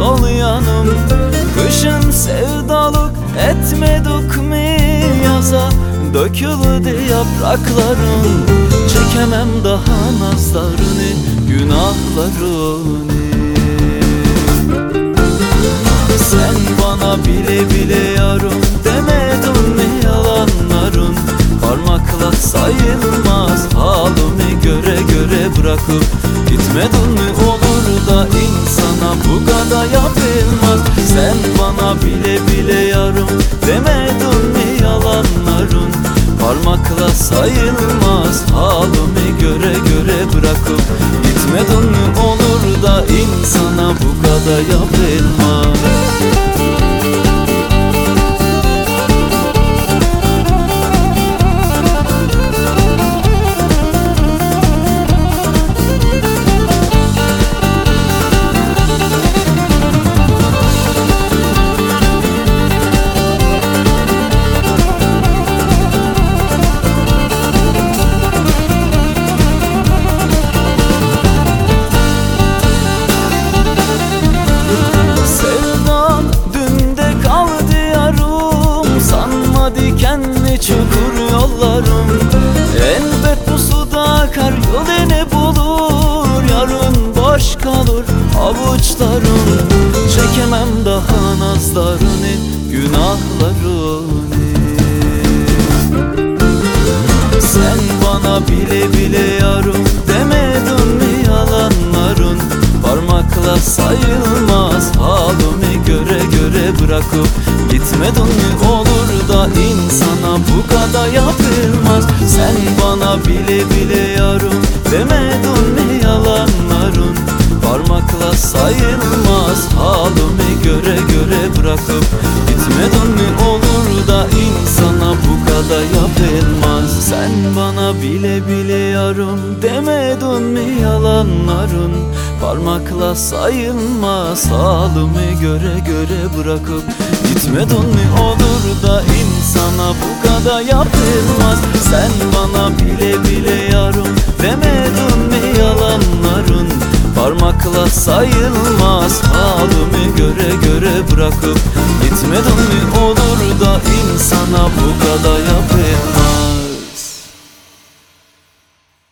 sol yanım. Kışın sevdalık etmedik mi yaza? Döküldü yaprakların Çekemem daha nazlarını Günahlarını. Sen bana bile bile yarım Demedin mi yalanların? Parmakla sayılmaz halimi göre göre bırakıp Gitmedin mi olur da in bu kadar yapılmaz. Sen bana bile bile yarım Demedin mi yalanların Parmakla sayılmaz Halimi göre göre bırakıp Gitmedin mi olur da insana bu kadar yapılmaz avuçlarım Çekemem daha nazlarını günahlarını sen bana bile bile yarım demedin mi yalanların? Parmakla sayılmaz halimi göre göre bırakıp Gitmedin mi? Olur da insana bu kadar yapılmaz. Sen bana bile bile yarım demedin mi Parmakla sayılmaz. Halimi göre göre bırakıp Gitmedin mi olur da insana bu kadar yapılmaz Sen bana bile bile yarım demedin mi yalanların? Parmakla sayılmaz. Halimi göre göre bırakıp Gitmedin mi olur da insana bu kadar yapılmaz Sen bana bile bile yarım demedin mi yalanların Parmakla sayılmaz halimi göre göre bırakıp Gitmedin mi olur da insana bu kadar yap